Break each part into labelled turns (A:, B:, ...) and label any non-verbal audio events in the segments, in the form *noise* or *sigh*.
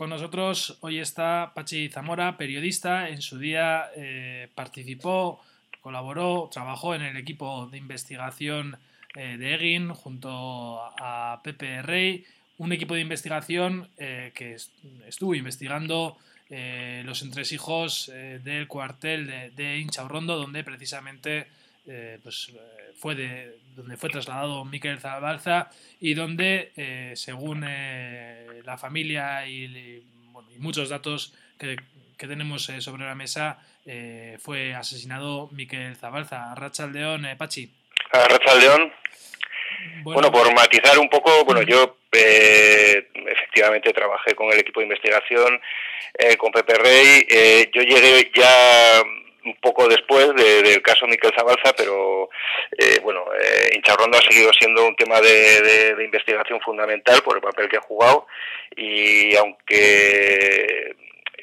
A: Con nosotros hoy está Pachi Zamora, periodista. En su día eh, participó, colaboró, trabajó en el equipo de investigación eh, de Egin junto a Pepe Rey, un equipo de investigación eh, que estuvo investigando los entresijos del cuartel de, de Inchaurrondo, donde precisamente pues, fue de, donde fue trasladado Miquel Zabalza y donde, eh, según eh, la familia y, muchos datos que, tenemos eh, sobre la mesa, fue asesinado Miquel Zabalza. Rachaldeón, Pachi.
B: Rachaldeón. Bueno, bueno, por matizar un poco, bueno, yo efectivamente trabajé con el equipo de investigación, con Pepe Rey. yo llegué ya un poco después del caso Miquel Zabalza, pero eh, bueno, eh, Hincharrondo ha seguido siendo un tema de, investigación fundamental por el papel que ha jugado y aunque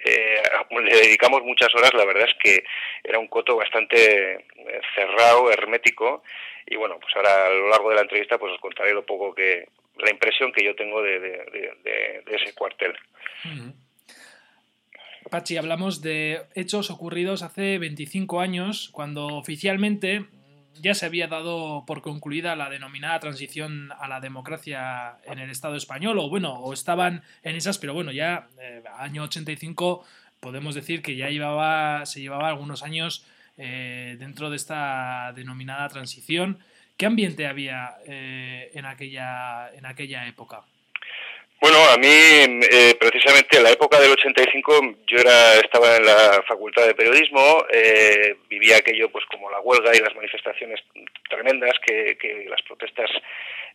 B: eh, le dedicamos muchas horas, la verdad es que era un coto bastante eh, cerrado, hermético y bueno, pues ahora a lo largo de la entrevista pues os contaré lo poco que la impresión que yo tengo de, ese cuartel.
A: Pachi, hablamos de hechos ocurridos hace 25 años, cuando oficialmente ya se había dado por concluida la denominada transición a la democracia en el Estado español, o bueno, o estaban en esas, pero bueno, ya eh, año 85 podemos decir que ya llevaba, se llevaba algunos años eh, dentro de esta denominada transición. ¿Qué ambiente había eh, en, aquella, en aquella época?
B: Bueno, a mí eh, precisamente en la época del 85 yo era estaba en la Facultad de Periodismo, eh, vivía aquello pues como la huelga y las manifestaciones tremendas que, que las protestas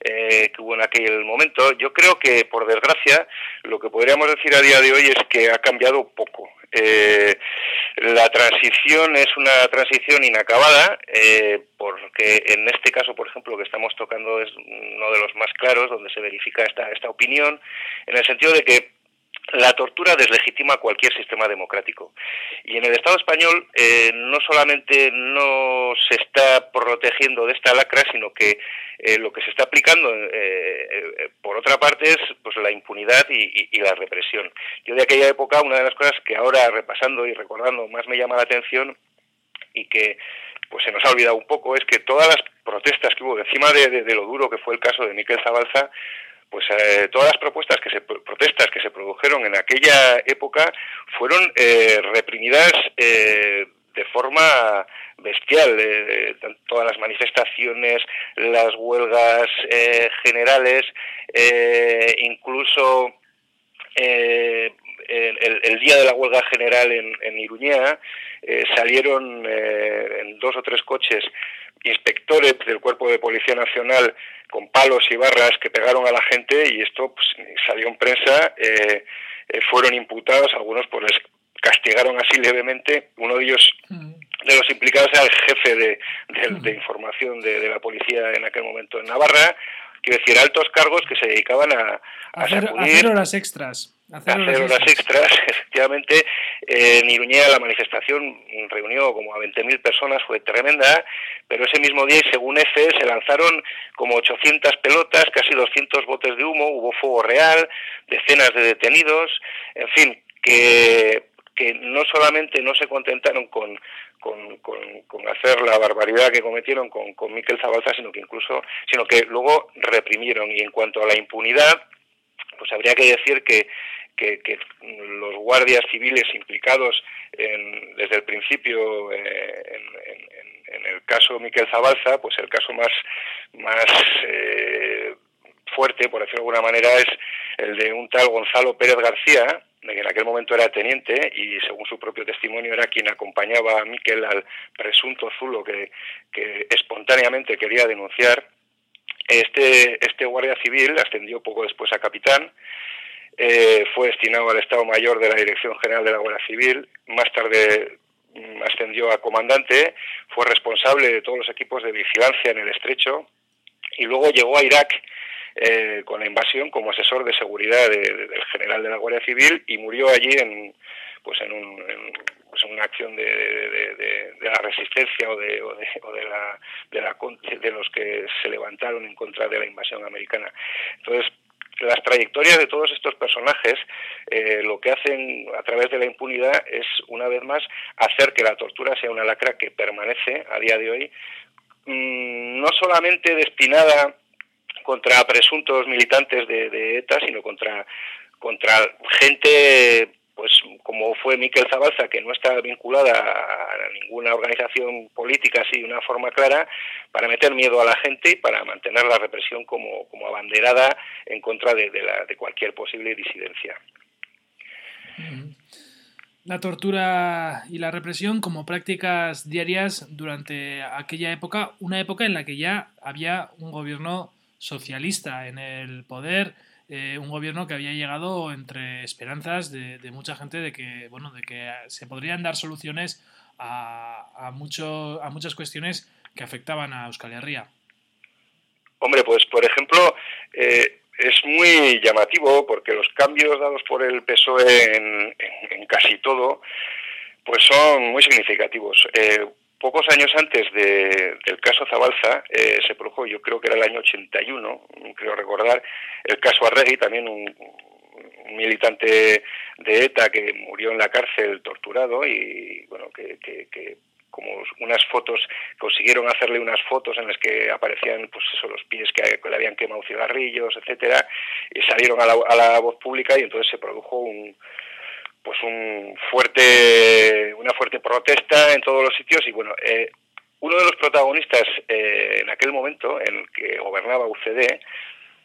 B: eh, que hubo en aquel momento. Yo creo que por desgracia lo que podríamos decir a día de hoy es que ha cambiado poco. Eh, la transición es una transición inacabada, eh, porque en este caso, por ejemplo, que estamos tocando es uno de los más claros, donde se verifica esta, esta opinión, en el sentido de que la tortura deslegitima cualquier sistema democrático. Y en el Estado español eh, no solamente no se está protegiendo de esta lacra, sino que eh, lo que se está aplicando, eh, por otra parte, es pues, la impunidad y, y, la represión. Yo de aquella época, una de las cosas que ahora repasando y recordando más me llama la atención y que pues se nos ha olvidado un poco es que todas las protestas que hubo encima de, de lo duro que fue el caso de Miquel Zabalza pues eh, todas las propuestas que se protestas que se produjeron en aquella época fueron eh, reprimidas eh, de forma bestial todas las manifestaciones las huelgas generales incluso el, el, día de la huelga general en, en Iruñea salieron en dos o tres coches inspectores del Cuerpo de Policía Nacional con palos y barras que pegaron a la gente y esto pues, salió en prensa, eh, eh, fueron imputados, algunos pues les castigaron así levemente, uno de ellos mm. de los implicados era el jefe de, de, información de, de, la policía en aquel momento en Navarra, quiero decir, altos cargos que se dedicaban a,
A: a, hacer, horas extras.
B: Hacer, horas, extras. *laughs* Efectivamente, en Iruñea la manifestación reunió como a 20.000 personas, fue tremenda, pero ese mismo día, y según EFE, se lanzaron como 800 pelotas, casi 200 botes de humo, hubo fuego real, decenas de detenidos, en fin, que que no solamente no se contentaron con, con, con, hacer la barbaridad que cometieron con, con Miquel Zabalza, sino que incluso, sino que luego reprimieron. Y en cuanto a la impunidad, pues habría que decir que, que, los guardias civiles implicados desde el principio eh, en, en, el caso Miquel Zabalza, pues el caso más, más eh, fuerte, por decirlo de alguna manera, es el de un tal Gonzalo Pérez García, que en aquel momento era teniente y según su propio testimonio era quien acompañaba a Miquel al presunto zulo que, que espontáneamente quería denunciar. Este, este guardia civil ascendió poco después a capitán, eh, fue destinado al Estado Mayor de la Dirección General de la Guardia Civil, más tarde mm, ascendió a comandante, fue responsable de todos los equipos de vigilancia en el estrecho. Y luego llegó a Irak eh, con la invasión como asesor de seguridad del general de la Guardia Civil y murió allí en, pues en, un, pues una acción de, de, la resistencia o de, o de, o de, la, de, la, de los que se levantaron en contra de la invasión americana. Entonces, las trayectorias de todos estos personajes eh, lo que hacen a través de la impunidad es, una vez más, hacer que la tortura sea una lacra que permanece a día de hoy, mm, no solamente destinada contra presuntos militantes de, de ETA, sino contra, contra gente pues como fue Miquel Zabalza, que no está vinculada a ninguna organización política así de una forma clara, para meter miedo a la gente y para mantener la represión como, como abanderada en contra de, la, de cualquier posible disidencia.
A: La tortura y la represión como prácticas diarias durante aquella época, una época en la que ya había un gobierno socialista en el poder, eh, un gobierno que había llegado entre esperanzas de, mucha gente de que, bueno, de que se podrían dar soluciones a, a, a muchas cuestiones que afectaban a Euskal Herria.
B: Hombre, pues por ejemplo, eh, es muy llamativo porque los cambios dados por el PSOE en, en, casi todo, pues son muy significativos. Eh, pocos años antes del caso Zabalza eh, se produjo, yo creo que era el año 81, creo recordar, el caso Arregui, también un, militante de ETA que murió en la cárcel torturado y bueno, que, como unas fotos, consiguieron hacerle unas fotos en las que aparecían pues eso, los pies que, le habían quemado cigarrillos, etcétera, y salieron a la, a la voz pública y entonces se produjo un, pues un fuerte, una fuerte protesta en todos los sitios y bueno, eh, uno de los protagonistas eh, en aquel momento en el que gobernaba UCD,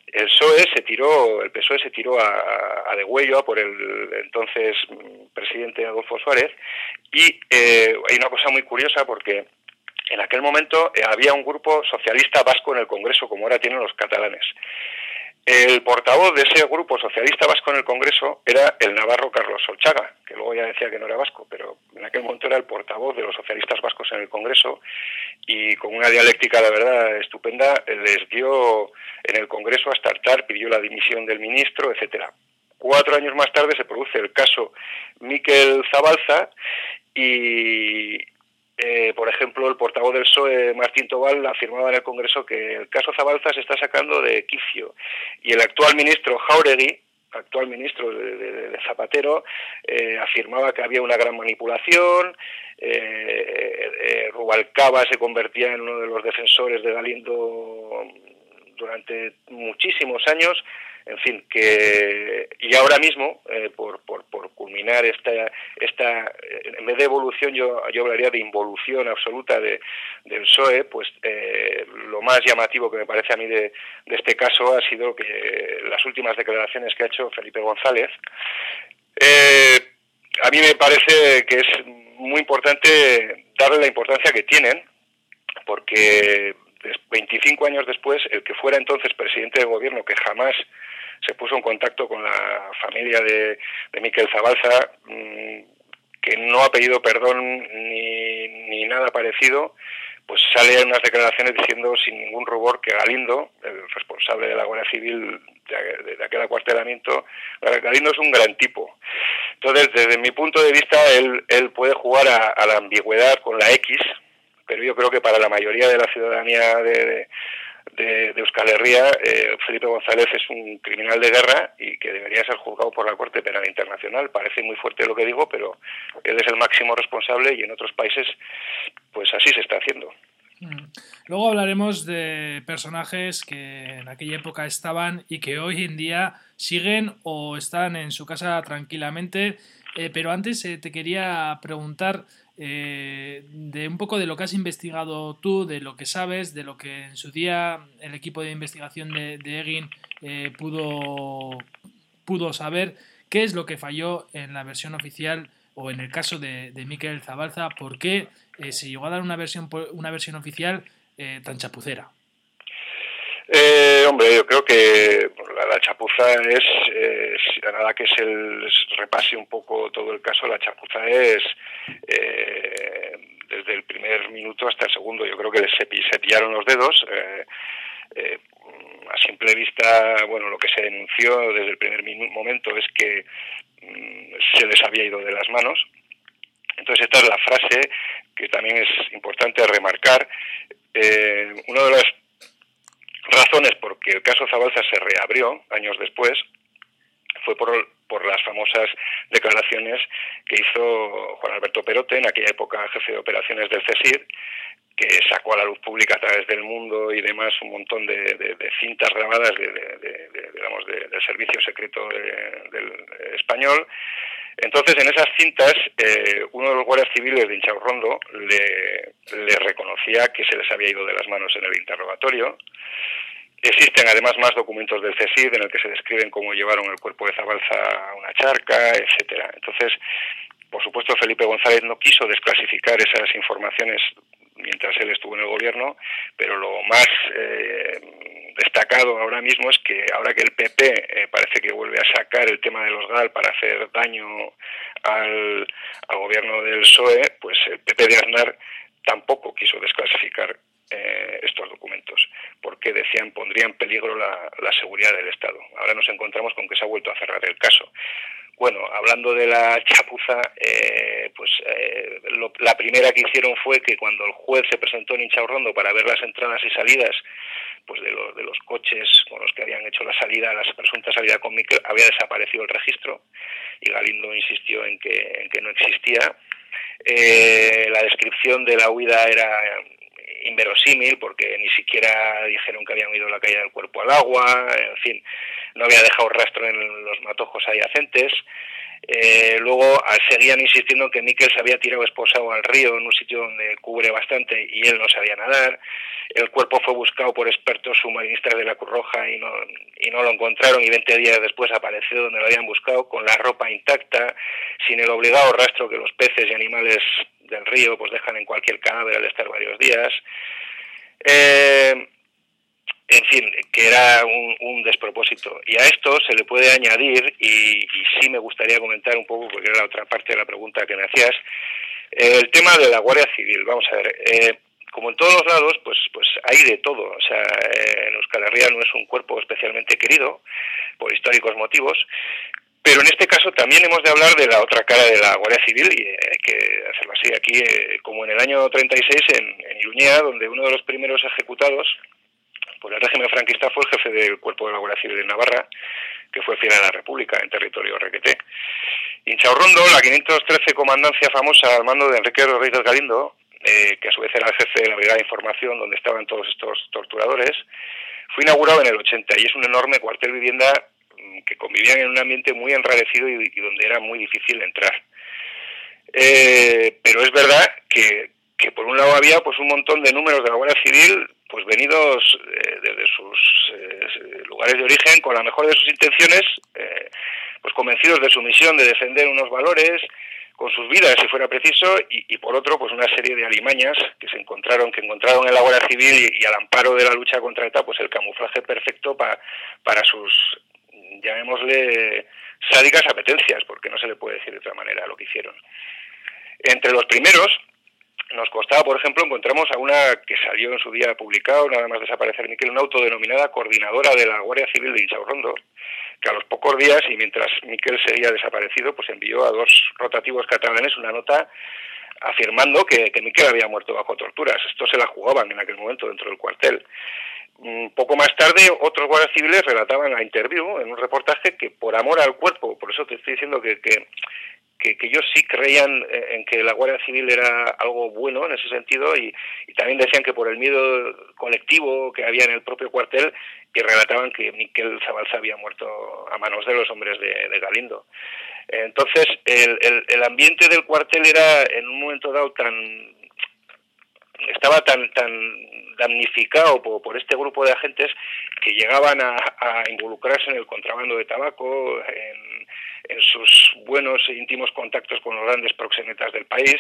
B: el PSOE se tiró, el PSOE se tiró a, a por el entonces presidente Adolfo Suárez y eh, hay una cosa muy curiosa porque en aquel momento había un grupo socialista vasco en el Congreso como ahora tienen los catalanes. El portavoz de ese grupo socialista vasco en el Congreso era el navarro Carlos Solchaga, que luego ya decía que no era vasco, pero en aquel momento era el portavoz de los socialistas vascos en el Congreso y con una dialéctica, la verdad, estupenda, les dio en el Congreso hasta hartar, pidió la dimisión del ministro, etcétera. Cuatro años más tarde se produce el caso Miquel Zabalza y, eh, por ejemplo, el portavoz del PSOE, Martín Tobal, afirmaba en el Congreso que el caso Zabalza se está sacando de quicio. Y el actual ministro Jauregui, actual ministro de, Zapatero, eh, afirmaba que había una gran manipulación, eh, eh, Rubalcaba se convertía en uno de los defensores de Galindo durante muchísimos años en fin, que y ahora mismo, por, por, culminar esta, esta, en vez de evolución, yo, yo hablaría de involución absoluta de, del PSOE, pues eh, lo más llamativo que me parece a mí de, este caso ha sido que las últimas declaraciones que ha hecho Felipe González, eh, a mí me parece que es muy importante darle la importancia que tienen, porque 25 años después, el que fuera entonces presidente del gobierno, que jamás se puso en contacto con la familia de, de Miquel Zabalza, mm, que no ha pedido perdón ni, ni nada parecido, pues sale unas declaraciones diciendo sin ningún rubor que Galindo, el responsable de la Guardia Civil de, aquel acuartelamiento, Galindo es un gran tipo. Entonces, desde mi punto de vista, él, él puede jugar a la ambigüedad con la X, pero yo creo que para la mayoría de la ciudadanía de, Euskal Herria, eh, Felipe González es un criminal de guerra y que debería ser juzgado por la Corte Penal Internacional. Parece muy fuerte lo que digo, pero él es el máximo responsable y en otros países pues así se está haciendo.
A: Mm. Luego hablaremos de personajes que en aquella época estaban y que hoy en día siguen o están en su casa tranquilamente. Eh, pero antes eh, te quería preguntar eh, de un poco de lo que has investigado tú, de lo que sabes, de lo que en su día el equipo de investigación de, Egin eh, pudo, pudo saber, qué es lo que falló en la versión oficial o en el caso de, de Miquel Zabalza, por qué eh, se llegó a dar una versión, una versión oficial tan chapucera.
B: Eh, hombre, yo creo que la, chapuza es, nada que se repase un poco todo el caso, la chapuza es eh, desde el primer minuto hasta el segundo. Yo creo que se, se pillaron los dedos. Eh, eh, a simple vista, bueno, lo que se denunció desde el primer momento es que mm, se les había ido de las manos. Entonces esta es la frase que también es importante remarcar. Eh, uno de los razones por que el caso Zabalza se reabrió años después fue por, por las famosas declaraciones que hizo Juan Alberto Perote, en aquella época jefe de operaciones del CESIR, que sacó a la luz pública a través del mundo y demás un montón de, cintas grabadas de, digamos, del servicio secreto del español. Entonces, en esas cintas, eh, uno de los guardias civiles de Inchaurrondo le, le reconocía que se les había ido de las manos en el interrogatorio. Existen además más documentos del CSID en el que se describen cómo llevaron el cuerpo de Zabalza a una charca, etcétera. Entonces, por supuesto, Felipe González no quiso desclasificar esas informaciones mientras él estuvo en el gobierno, pero lo más eh, destacado ahora mismo es que ahora que el PP eh, parece que vuelve a sacar el tema de los GAL para hacer daño al, gobierno del PSOE, pues el PP de Aznar tampoco quiso desclasificar eh, estos documentos, porque decían pondría en peligro la, la, seguridad del Estado. Ahora nos encontramos con que se ha vuelto a cerrar el caso. Bueno, hablando de la chapuza, eh, pues eh, la primera que hicieron fue que cuando el juez se presentó en Inchaurrondo para ver las entradas y salidas pues de, los de los coches con los que habían hecho la salida, la presunta salida con Miquel, había desaparecido el registro y Galindo insistió en que, en que no existía. Eh, la descripción de la huida era inverosímil porque ni siquiera dijeron que habían huido la caída del cuerpo al agua, en fin, no había dejado rastro en los matojos adyacentes. Eh, luego seguían insistiendo en que Miquel se había tirado esposado al río en un sitio donde cubre bastante y él no sabía nadar. El cuerpo fue buscado por expertos submarinistas de la Cruz Roja y no, y no lo encontraron y 20 días después apareció donde lo habían buscado con la ropa intacta, sin el obligado rastro que los peces y animales del río pues dejan en cualquier cadáver al estar varios días. Eh, en fin, que era un, despropósito. Y a esto se le puede añadir, y, y, sí me gustaría comentar un poco, porque era la otra parte de la pregunta que me hacías, el tema de la Guardia Civil. Vamos a ver, eh, como en todos los lados, pues, pues hay de todo. O sea, eh, en Euskal Herria no es un cuerpo especialmente querido, por históricos motivos, pero en este caso también hemos de hablar de la otra cara de la Guardia Civil y hay que hacerlo así aquí, eh, como en el año 36 en, en Iruñea, donde uno de los primeros ejecutados por el régimen franquista fue el jefe del cuerpo de la Guardia Civil de Navarra, que fue fiel a la República en territorio requeté. Inchaurrondo, la 513 comandancia famosa al mando de Enrique Rodríguez Galindo, eh, que a su vez era el jefe de la Brigada de Información donde estaban todos estos torturadores, fue inaugurado en el 80 y es un enorme cuartel vivienda que convivían en un ambiente muy enrarecido y, donde era muy difícil entrar. Eh, pero es verdad que, que por un lado había pues un montón de números de la Guardia Civil pues venidos eh, desde sus eh, lugares de origen con la mejor de sus intenciones eh, pues convencidos de su misión de defender unos valores con sus vidas si fuera preciso y, por otro pues una serie de alimañas que se encontraron que encontraron en la Guardia Civil y, al amparo de la lucha contra ETA pues el camuflaje perfecto para para sus llamémosle sádicas apetencias porque no se le puede decir de otra manera lo que hicieron entre los primeros nos costaba, por ejemplo, encontramos a una que salió en su día publicado, nada más desaparecer Miquel, una autodenominada coordinadora de la Guardia Civil de Inchaurrondo, que a los pocos días y mientras Miquel seguía desaparecido, pues envió a dos rotativos catalanes una nota afirmando que, que Miquel había muerto bajo torturas. Esto se la jugaban en aquel momento dentro del cuartel. Poco más tarde, otros guardias civiles relataban a Interview en un reportaje que por amor al cuerpo, por eso te estoy diciendo que, que, que, ellos sí creían eh, en que la Guardia Civil era algo bueno en ese sentido y, también decían que por el miedo colectivo que había en el propio cuartel y relataban que Miquel Zabalza había muerto a manos de los hombres de, Galindo. Entonces, el, el, ambiente del cuartel era en un momento dado tan estaba tan tan damnificado por, este grupo de agentes que llegaban a, a involucrarse en el contrabando de tabaco, en en sus buenos e íntimos contactos con los grandes proxenetas del país.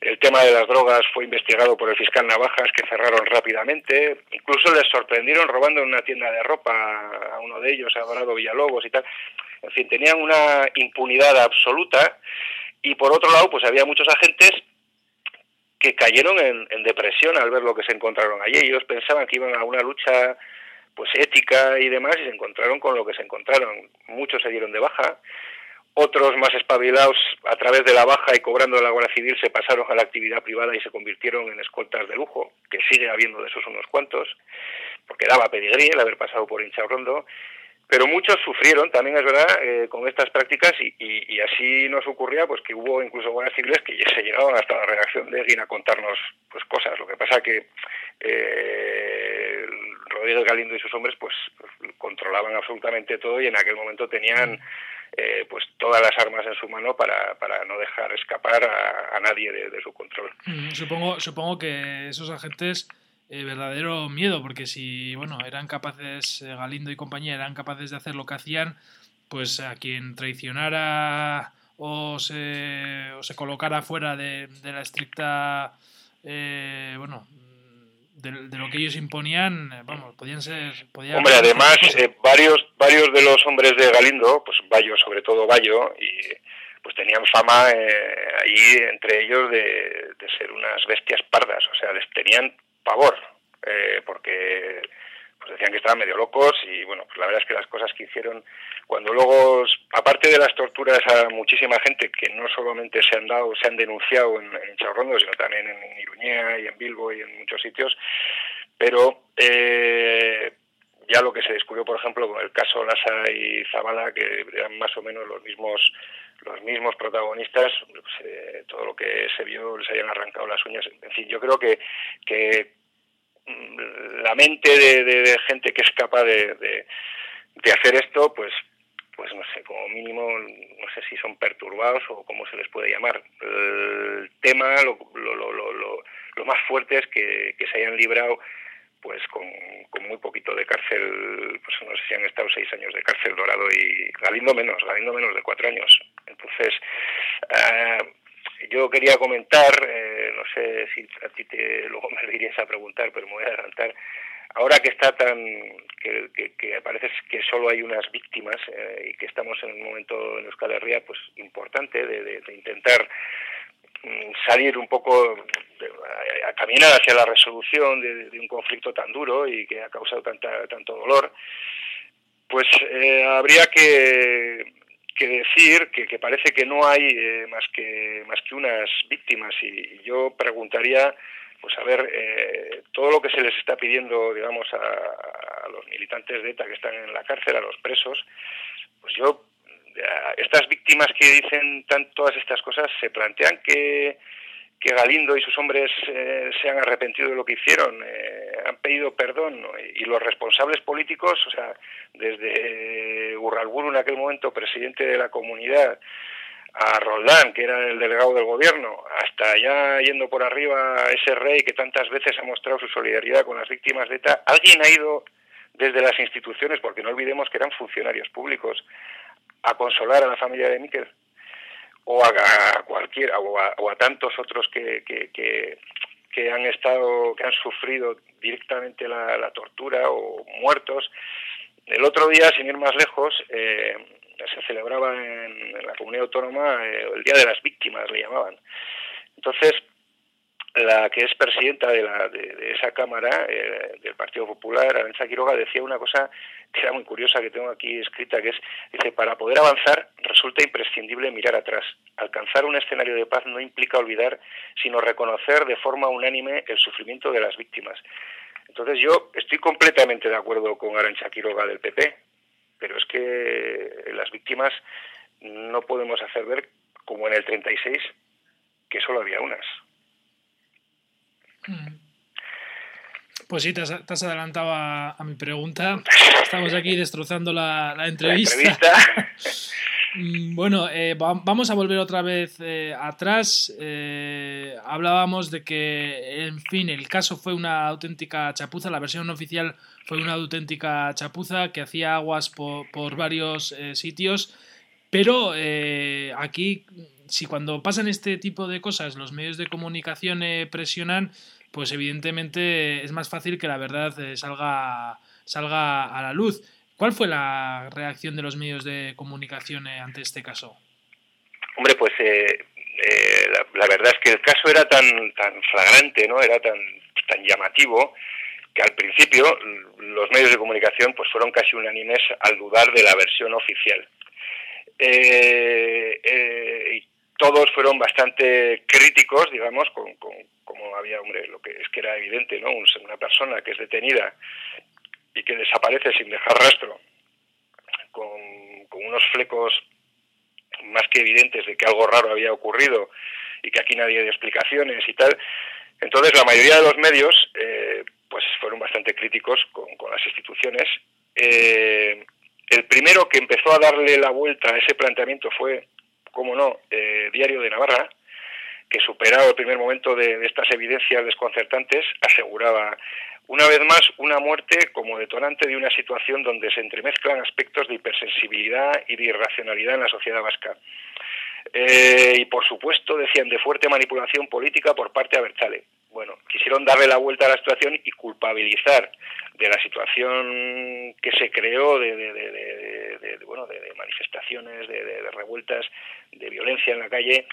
B: El tema de las drogas fue investigado por el fiscal Navajas, que cerraron rápidamente. Incluso les sorprendieron robando en una tienda de ropa a uno de ellos, a Dorado Villalobos y tal. En fin, tenían una impunidad absoluta. Y por otro lado, pues había muchos agentes que cayeron en, en depresión al ver lo que se encontraron allí. Ellos pensaban que iban a una lucha pues ética y demás y se encontraron con lo que se encontraron. Muchos se dieron de baja, otros más espabilados a través de la baja y cobrando la Guardia Civil se pasaron a la actividad privada y se convirtieron en escoltas de lujo, que sigue habiendo de esos unos cuantos, porque daba pedigrí el haber pasado por Rondo, pero muchos sufrieron, también es verdad, eh, con estas prácticas y, así nos ocurría pues que hubo incluso guardias civiles que se llegaban hasta la redacción de Egin a contarnos pues cosas. Lo que pasa que eh, Rodríguez Galindo y sus hombres pues, controlaban absolutamente todo y en aquel momento tenían eh, pues todas las armas en su mano para, para no dejar escapar a, nadie de, su control.
A: Mm, supongo, supongo que esos agentes eh, verdadero miedo, porque si bueno eran capaces, eh, Galindo y compañía eran capaces de hacer lo que hacían, pues a quien traicionara o se, o se colocara fuera de, de la estricta bueno de, lo que ellos imponían, eh, vamos, podían ser...
B: Hombre, además, eh, varios, varios de los hombres de Galindo, pues Bayo, sobre todo Bayo, y pues tenían fama eh, ahí entre ellos de, de, ser unas bestias pardas, o sea, les tenían pavor, eh, porque pues decían que estaban medio locos y bueno, pues la verdad es que las cosas que hicieron, cuando luego, aparte de las torturas a muchísima gente que no solamente se han dado, se han denunciado en, en Charrondo, sino también en Iruñea y en Bilbo y en muchos sitios, pero eh, ya lo que se descubrió, por ejemplo, con el caso Lasa y Zabala, que eran más o menos los mismos los mismos protagonistas, pues, eh, todo lo que se vio les habían arrancado las uñas. En fin, yo creo que, que la mente de, gente que es capaz de, de, hacer esto, pues, pues no sé, como mínimo, no sé si son perturbados o cómo se les puede llamar. El tema, lo, lo, lo, lo, lo más fuerte es que, que se hayan librado pues con, con, muy poquito de cárcel, pues no sé si han estado seis años de cárcel dorado y Galindo menos, Galindo menos de cuatro años. Entonces, uh, yo quería comentar, eh, no sé si a ti te, luego me lo a preguntar, pero me voy a adelantar. Ahora que está tan, que, que, parece que solo hay unas víctimas eh, y que estamos en un momento en Euskal pues importante de, de, intentar mm, salir un poco a, caminar hacia la resolución de, un conflicto tan duro y que ha causado tanta, tanto dolor, pues eh, habría que que decir que, parece que no hay eh, más que más que unas víctimas. Y, yo preguntaría pues a ver eh, todo lo que se les está pidiendo digamos a, los militantes de ETA que están en la cárcel a los presos pues yo estas víctimas que dicen tan, todas estas cosas se plantean que que Galindo y sus hombres eh, se han arrepentido de lo que hicieron, eh, han pedido perdón y los responsables políticos, o sea, desde Urralburu en aquel momento presidente de la comunidad, a Roldán, que era el delegado del gobierno, hasta ya yendo por arriba ese rey que tantas veces ha mostrado su solidaridad con las víctimas de ETA, alguien ha ido desde las instituciones, porque no olvidemos que eran funcionarios públicos, a consolar a la familia de Miquel o a, cualquiera o a, tantos otros que, que, que, han estado que han sufrido directamente la, tortura o muertos. El otro día sin ir más lejos eh, se celebraba en, la comunidad autónoma eh, el día de las víctimas le llamaban. Entonces la que es presidenta de, la, de, esa Cámara eh, del Partido Popular, Aranza Quiroga, decía una cosa que era muy curiosa que tengo aquí escrita, que es, dice, para poder avanzar resulta imprescindible mirar atrás. Alcanzar un escenario de paz no implica olvidar, sino reconocer de forma unánime el sufrimiento de las víctimas. Entonces yo estoy completamente de acuerdo con Arancha Quiroga del PP, pero es que las víctimas no podemos hacer ver, como en el 36, que solo había unas.
A: Mm. Pues sí, te has, adelantado a, mi pregunta. Estamos aquí destrozando la, entrevista. *laughs* Mm, bueno, eh, vamos a volver otra vez eh, atrás. Eh, hablábamos de que, en fin, el caso fue una auténtica chapuza, la versión oficial fue una auténtica chapuza que hacía aguas por, por varios sitios, pero aquí, si cuando pasan este tipo de cosas los medios de comunicación presionan, pues evidentemente es más fácil que la verdad eh, salga, salga a la luz. ¿Cuál fue la reacción de los medios de comunicación eh, ante este caso?
B: Hombre, pues eh, la, verdad es que el caso era tan, tan flagrante, ¿no? Era tan, tan llamativo que al principio los medios de comunicación pues fueron casi unánimes al dudar de la versión oficial. eh, todos fueron bastante críticos, digamos, con, como había, hombre, lo que es que era evidente, ¿no? Una persona que es detenida y que desaparece sin dejar rastro, con, unos flecos más que evidentes de que algo raro había ocurrido y que aquí nadie dio explicaciones y tal. Entonces la mayoría de los medios eh, pues fueron bastante críticos con, las instituciones. Eh, el primero que empezó a darle la vuelta a ese planteamiento fue cómo no, eh, Diario de Navarra, que superado el primer momento de, estas evidencias desconcertantes, aseguraba una vez más una muerte como detonante de una situación donde se entremezclan aspectos de hipersensibilidad y de irracionalidad en la sociedad vasca. Eh, y por supuesto, decían, de fuerte manipulación política por parte de Abertzale. Bueno, quisieron darle la vuelta a la situación y culpabilizar de la situación que se creó de, de, bueno, de, manifestaciones, de, revueltas, de violencia en la calle,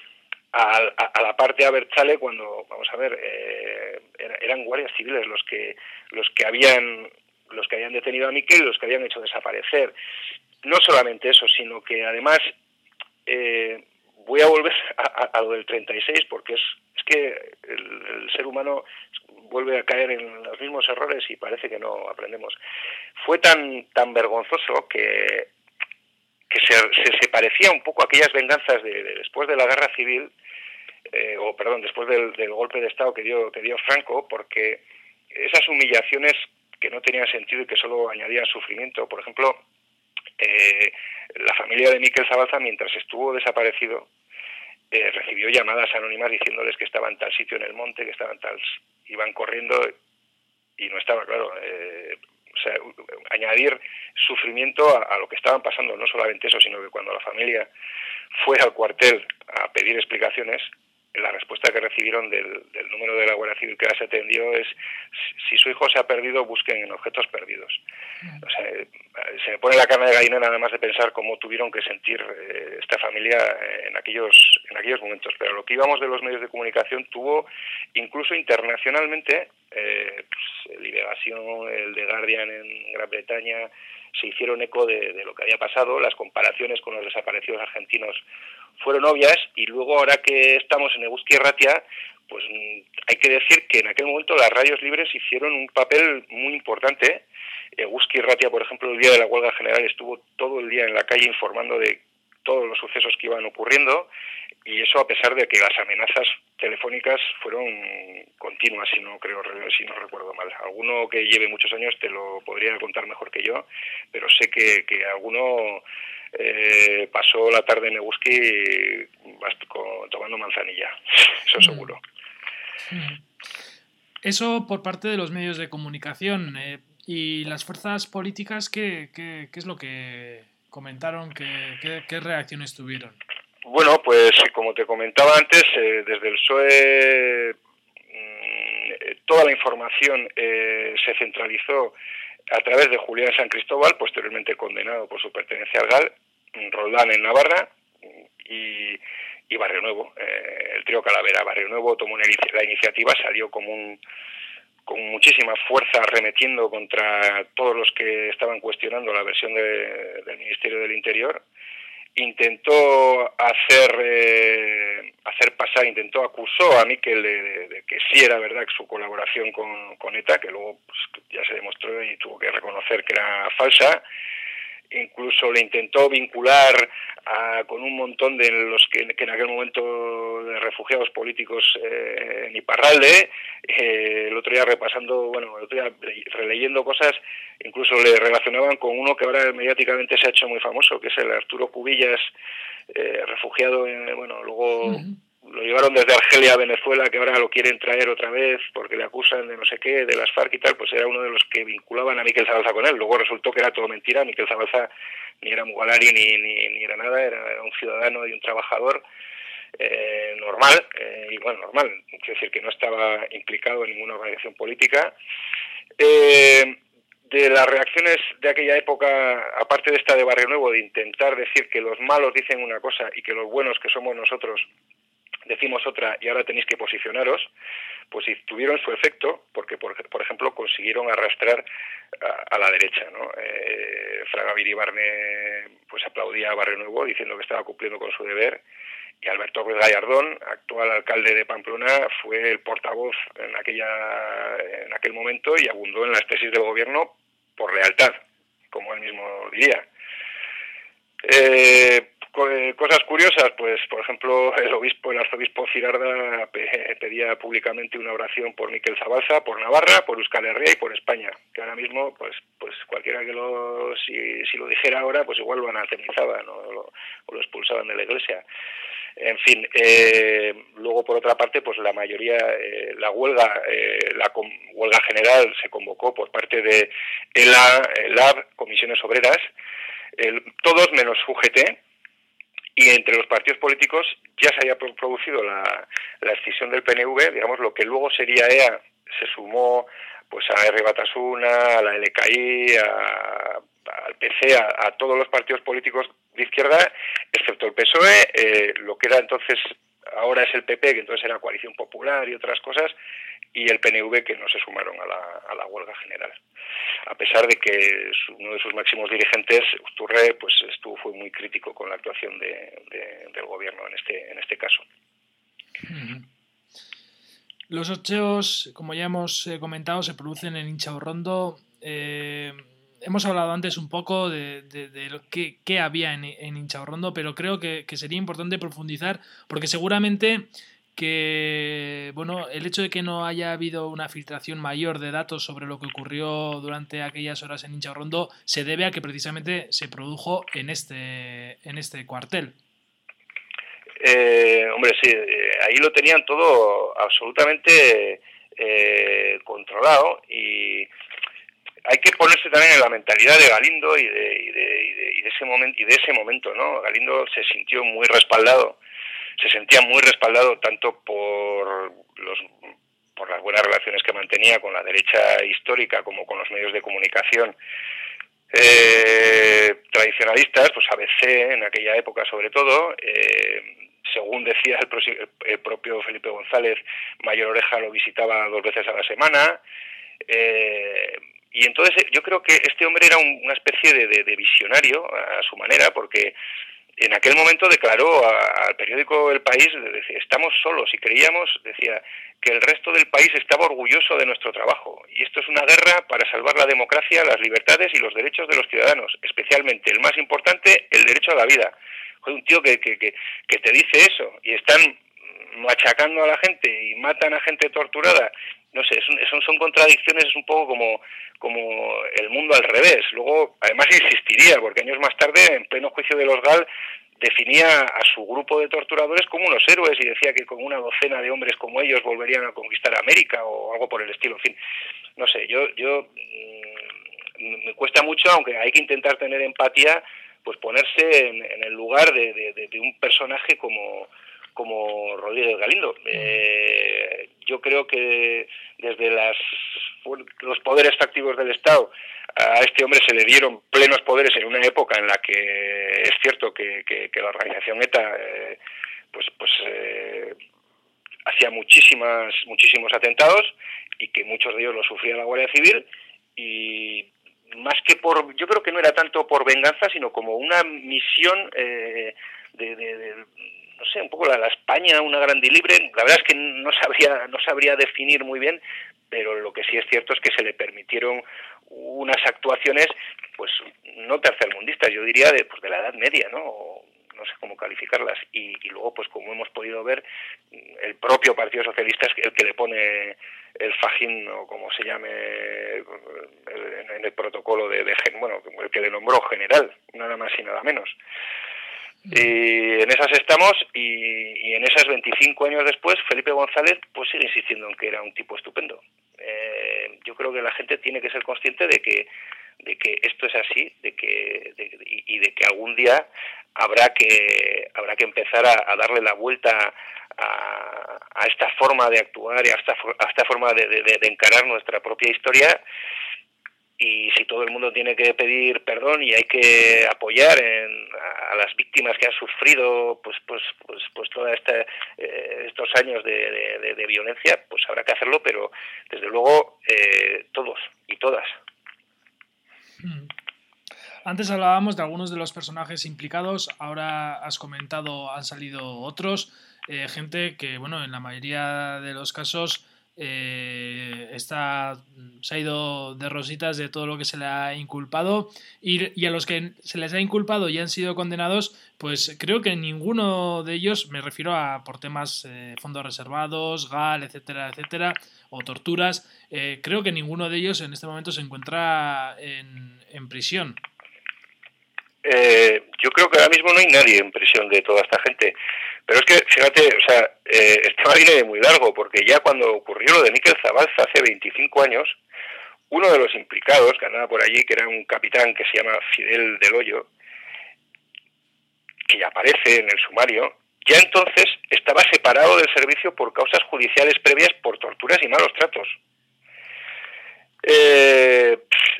B: a, la parte de Abertzale cuando, vamos a ver, eh, eran guardias civiles los que, los que habían los que habían detenido a Miquel, los que habían hecho desaparecer. No solamente eso, sino que además eh, voy a volver *laughs* a, lo del 36 porque es, es que el, ser humano vuelve a caer en los mismos errores y parece que no aprendemos. Fue tan, tan vergonzoso que, que se, parecía un poco a aquellas venganzas de, después de la guerra civil, eh, o perdón, después del, golpe de Estado que dio, que dio Franco, porque esas humillaciones que no tenían sentido y que solo añadían sufrimiento, por ejemplo, eh, la familia de Miquel Zabalza, mientras estuvo desaparecido, eh, recibió llamadas anónimas diciéndoles que estaba en tal sitio en el monte, que estaban tal, iban corriendo y no estaba claro. Eh, sea, añadir sufrimiento a, lo que estaban pasando, no solamente eso, sino que cuando la familia fue al cuartel a pedir explicaciones, la respuesta que recibieron del, número de la Guardia Civil que se atendió es si su hijo se ha perdido, busquen en objetos perdidos. O sea, se me pone la carne de gallina nada más de pensar cómo tuvieron que sentir eh, esta familia en aquellos, en aquellos momentos. Pero lo que íbamos de los medios de comunicación tuvo, incluso internacionalmente, eh, pues, el Liberación, el The Guardian en Gran Bretaña, se hicieron eco de, lo que había pasado, las comparaciones con los desaparecidos argentinos fueron obvias y luego ahora que estamos en Eguski Ratia, pues mm, hay que decir que en aquel momento las radios libres hicieron un papel muy importante. Eguski Ratia, por ejemplo, el día de la huelga general estuvo todo el día en la calle informando de todos los sucesos que iban ocurriendo y eso a pesar de que las amenazas telefónicas fueron continuas, si no creo, si no recuerdo mal. Alguno que lleve muchos años te lo podría contar mejor que yo, pero sé que, que alguno eh, pasó la tarde en Eguski tomando manzanilla, *laughs* eso mm. seguro.
A: Eso por parte de los medios de comunicación. Eh, ¿Y las fuerzas políticas qué, qué, qué es lo que comentaron? ¿Qué, qué reacciones tuvieron?
B: Bueno, pues como te comentaba antes, eh, desde el PSOE mm, eh, toda la información eh, se centralizó a través de Julián San Cristóbal, posteriormente condenado por su pertenencia al GAL, Roldán en Navarra y, Barrio Nuevo, el trío Calavera. Barrio Nuevo tomó la iniciativa, salió como un, con muchísima fuerza arremetiendo contra todos los que estaban cuestionando la versión del Ministerio del Interior intentó hacer eh, hacer pasar, intentó acusó a Miquel de, que sí era verdad su colaboración con, con ETA, que luego pues, ya se demostró y tuvo que reconocer que era falsa incluso le intentó vincular con un montón de los que, en aquel momento de refugiados políticos eh, en Iparralde, eh, el otro día repasando, bueno, el otro día releyendo cosas, incluso le relacionaban con uno que ahora mediáticamente se ha hecho muy famoso, que es el Arturo Cubillas, eh, refugiado, en, bueno, luego lo llevaron desde Argelia a Venezuela, que ahora lo quieren traer otra vez porque le acusan de no sé qué, de las FARC y tal, pues era uno de los que vinculaban a Miquel Zabalza con él. Luego resultó que era todo mentira, Miquel Zabalza ni era Mugalari ni, ni, era nada, era, un ciudadano y un trabajador eh, normal, eh, y bueno, normal, quiero decir que no estaba implicado en ninguna organización política. Eh, de las reacciones de aquella época, aparte de esta de Barrio Nuevo, de intentar decir que los malos dicen una cosa y que los buenos que somos nosotros decimos otra y ahora tenéis que posicionaros, pues tuvieron su efecto, porque por, ejemplo consiguieron arrastrar a, la derecha. ¿no? Eh, Fraga Viribarne pues aplaudía a Barrio Nuevo diciendo que estaba cumpliendo con su deber y Alberto Gallardón, actual alcalde de Pamplona, fue el portavoz en, aquella, en aquel momento y abundó en las tesis del gobierno por lealtad, como él mismo diría. Eh, cosas curiosas, pues por ejemplo el obispo, el arzobispo Cirarda pedía públicamente una oración por Miquel Zabalza, por Navarra, por Euskal Herria y por España, que ahora mismo pues pues cualquiera que lo si, si lo dijera ahora pues igual lo anatemizaba, ¿no? o lo expulsaban de la iglesia. En fin, eh, luego por otra parte, pues la mayoría, eh, la huelga, la huelga general se convocó por parte de ELA, LAB, Comisiones Obreras, todos menos UGT, y entre los partidos políticos ya se había producido la, la escisión del PNV, digamos, lo que luego sería EA se sumó pues a R. Batasuna, a la LKI, al PC, a, todos los partidos políticos de izquierda, excepto el PSOE, eh, lo que era entonces, ahora es el PP, que entonces era Coalición Popular y otras cosas, y el PNV que no se sumaron a la, a la huelga general. A pesar de que uno de sus máximos dirigentes, Usturre, pues estuvo fue muy crítico con la actuación de, del gobierno en este, en este caso.
A: Los ocheos, como ya hemos eh, comentado, se producen en Inchaurrondo. Eh, hemos hablado antes un poco de, lo que, había en, en Inchaurrondo, pero creo que, que, sería importante profundizar porque seguramente que bueno, el hecho de que no haya habido una filtración mayor de datos sobre lo que ocurrió durante aquellas horas en Rondo se debe a que precisamente se produjo en este, en este cuartel.
B: Eh, hombre, sí, eh, ahí lo tenían todo absolutamente eh, controlado y hay que ponerse también en la mentalidad de Galindo y de, y de, y de ese momento y de ese momento, ¿no? Galindo se sintió muy respaldado se sentía muy respaldado tanto por los por las buenas relaciones que mantenía con la derecha histórica como con los medios de comunicación eh, tradicionalistas, pues ABC en aquella época sobre todo, eh, según decía el, propio Felipe González, Mayor Oreja lo visitaba dos veces a la semana, eh, y entonces yo creo que este hombre era una especie de, visionario a su manera, porque en aquel momento declaró al periódico El País, decía, estamos solos y creíamos, decía, que el resto del país estaba orgulloso de nuestro trabajo. Y esto es una guerra para salvar la democracia, las libertades y los derechos de los ciudadanos, especialmente el más importante, el derecho a la vida. un tío que, que, que, que te dice eso y están machacando a la gente y matan a gente torturada no sé, son, son contradicciones, es un poco como, como el mundo al revés. Luego, además insistiría, porque años más tarde, en pleno juicio de los GAL, definía a su grupo de torturadores como unos héroes y decía que con una docena de hombres como ellos volverían a conquistar América o algo por el estilo. En fin, no sé, yo, yo mm, me cuesta mucho, aunque hay que intentar tener empatía, pues ponerse en, el lugar de un personaje como, como Rodríguez Galindo. Eh, yo creo que desde las, los poderes factivos del Estado a este hombre se le dieron plenos poderes en una época en la que es cierto que, la organización ETA eh, pues, pues eh, hacía muchísimas, muchísimos atentados y que muchos de ellos los sufría la Guardia Civil y más que por, yo creo que no era tanto por venganza, sino como una misión de, no sé, un poco la, la España, una grande y libre. La verdad es que no sabría, no sabría definir muy bien, pero lo que sí es cierto es que se le permitieron unas actuaciones, pues no tercermundistas, yo diría de, pues, de la Edad Media, ¿no? no sé cómo calificarlas. Y, luego, pues como hemos podido ver, el propio Partido Socialista es el que le pone el fajín, o como se llame en el protocolo de, de, bueno, el que le nombró general, nada más y nada menos. Y en esas estamos y, en esas 25 años después Felipe González pues sigue insistiendo en que era un tipo estupendo. Eh, yo creo que la gente tiene que ser consciente de que de que esto es así, de que y, de que algún día habrá que habrá que empezar a, darle la vuelta a, esta forma de actuar y a esta, a esta forma de encarar nuestra propia historia y si todo el mundo tiene que pedir perdón y hay que apoyar a, las víctimas que han sufrido pues pues pues pues toda esta eh, años de, de, violencia, pues habrá que hacerlo, pero desde luego eh, todos y todas.
A: Hmm. Antes hablábamos de algunos de los personajes implicados, ahora has comentado, han salido otros, eh, gente que, bueno, en la mayoría de los casos eh, está, se ha ido de rositas de todo lo que se le ha inculpado y, a los que se les ha inculpado y han sido condenados, pues creo que ninguno de ellos, me refiero a por temas eh, fondos reservados, GAL, etcétera, etcétera, o torturas, creo que ninguno de ellos en este momento se encuentra en, en prisión.
B: Eh, yo creo que ahora mismo no hay nadie en prisión de toda esta gente. Pero es que, fíjate, o sea, eh, este tema viene de muy largo, porque ya cuando ocurrió lo de Miquel Zabalza hace 25 años, uno de los implicados, que andaba por allí, que era un capitán que se llama Fidel del Hoyo, que aparece en el sumario, ya entonces estaba separado del servicio por causas judiciales previas por torturas y malos tratos. Eh,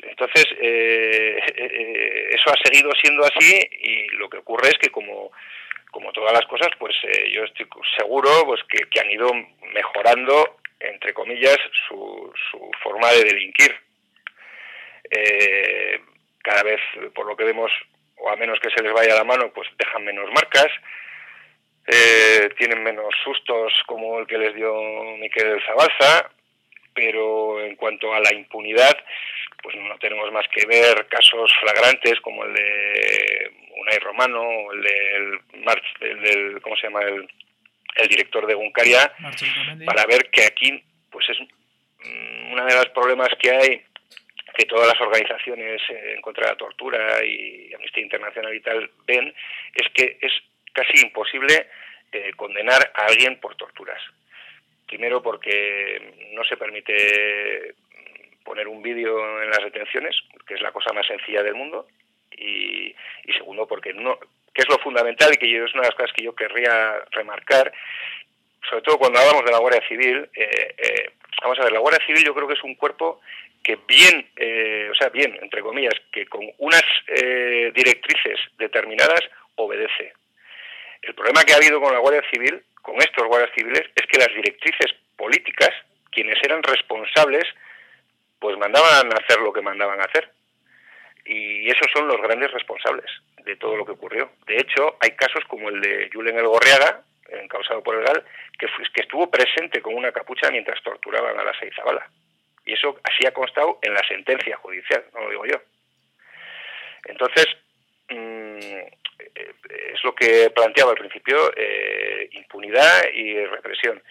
B: entonces, eh, eh, eso ha seguido siendo así y lo que ocurre es que como, como todas las cosas, pues eh, yo estoy seguro pues que, que, han ido mejorando, entre comillas, su, su forma de delinquir. cada vez, por lo que vemos, o a menos que se les vaya la mano, pues dejan menos marcas, tienen menos sustos como el que les dio Miquel Zabalza, pero en cuanto a la impunidad, pues no tenemos más que ver casos flagrantes como el de Unai Romano, o el del, el del ¿cómo se llama? El, el director de Guncaria, para ver que aquí, pues es uno de los problemas que hay, que todas las organizaciones en contra de la tortura y Amnistía Internacional y tal ven, es que es casi imposible eh, condenar a alguien por torturas. Primero porque no se permite poner un vídeo en las detenciones, que es la cosa más sencilla del mundo, y, segundo porque no, que es lo fundamental y que yo, es una de las cosas que yo querría remarcar, sobre todo cuando hablamos de la Guardia Civil, eh, eh, vamos a ver, la Guardia Civil yo creo que es un cuerpo que bien, eh, o sea, bien, entre comillas, que con unas directrices determinadas obedece. El problema que ha habido con la Guardia Civil con estos guardias civiles es que las directrices políticas, quienes eran responsables, pues mandaban a hacer lo que mandaban a hacer. Y esos son los grandes responsables de todo lo que ocurrió. De hecho, hay casos como el de Julen El Gorriaga, encausado por el GAL, que, que estuvo presente con una capucha mientras torturaban a la Seizabala. Y eso así ha constado en la sentencia judicial, no lo digo yo. Entonces, mmm, es lo que planteaba al principio, eh, impunidad y represión.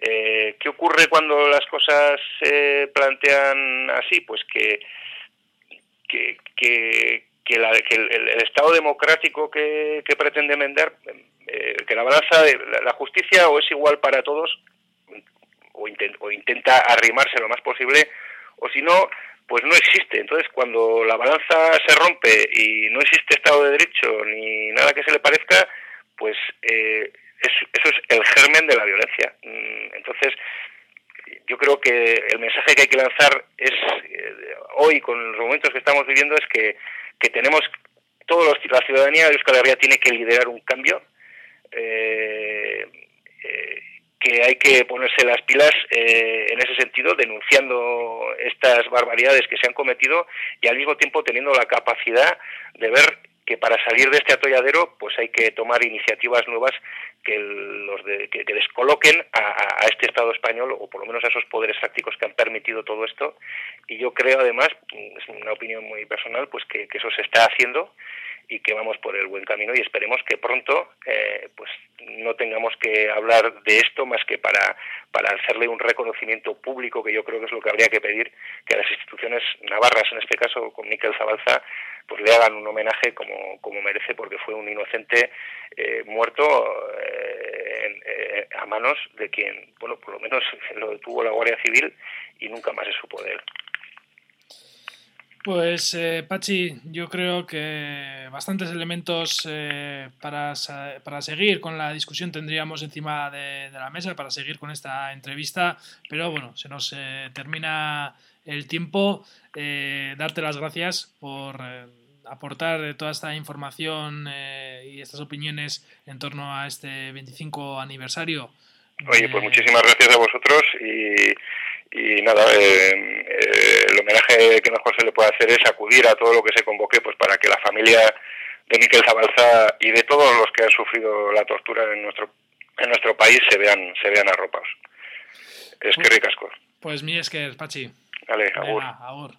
B: Eh, ¿Qué ocurre cuando las cosas se plantean así? Pues que, que, que, el, Estado democrático que, pretende vender, eh, que la balanza de la justicia o es igual para todos o, o intenta arrimarse lo más posible, o si no, pues no existe. Entonces, cuando la balanza se rompe y no existe Estado de Derecho ni nada que se le parezca, pues eh, eso es el germen de la violencia. Mm, entonces, yo creo que el mensaje que hay que lanzar es eh, hoy, con los momentos que estamos viviendo, es que, que tenemos, todos la ciudadanía de Euskal Herria tiene que liderar un cambio. Eh, que hay que ponerse las pilas eh, en ese sentido, denunciando estas barbaridades que se han cometido y al mismo tiempo teniendo la capacidad de ver que para salir de este atolladero pues hay que tomar iniciativas nuevas que los que, descoloquen a, este Estado español o por lo menos a esos poderes fácticos que han permitido todo esto. Y yo creo además es una opinión muy personal pues que eso se está haciendo y que vamos por el buen camino y esperemos que pronto eh, pues no tengamos que hablar de esto más que para, para hacerle un reconocimiento público que yo creo que es lo que habría que pedir que las instituciones navarras en este caso con Miquel Zabalza pues le hagan un homenaje como, como merece porque fue un inocente eh, muerto eh, a manos de quien bueno por lo menos lo detuvo la Guardia Civil y nunca más es su poder
A: pues eh, Pachi, yo creo que bastantes elementos eh, para, para, seguir con la discusión tendríamos encima de, la mesa para seguir con esta entrevista, pero bueno, se nos eh, termina el tiempo. darte las gracias por aportar toda esta información y estas opiniones en torno a este 25 aniversario
B: Oye, pues muchísimas gracias a vosotros y, y nada, eh, eh, el homenaje que mejor se le puede hacer es acudir a todo lo que se convoque pues para que la familia de Miquel Zabalza y de todos los que han sufrido la tortura en nuestro en nuestro país se vean se vean arropados. Es que ricasco.
A: Pues mi es que Pachi.
B: Vale, agur.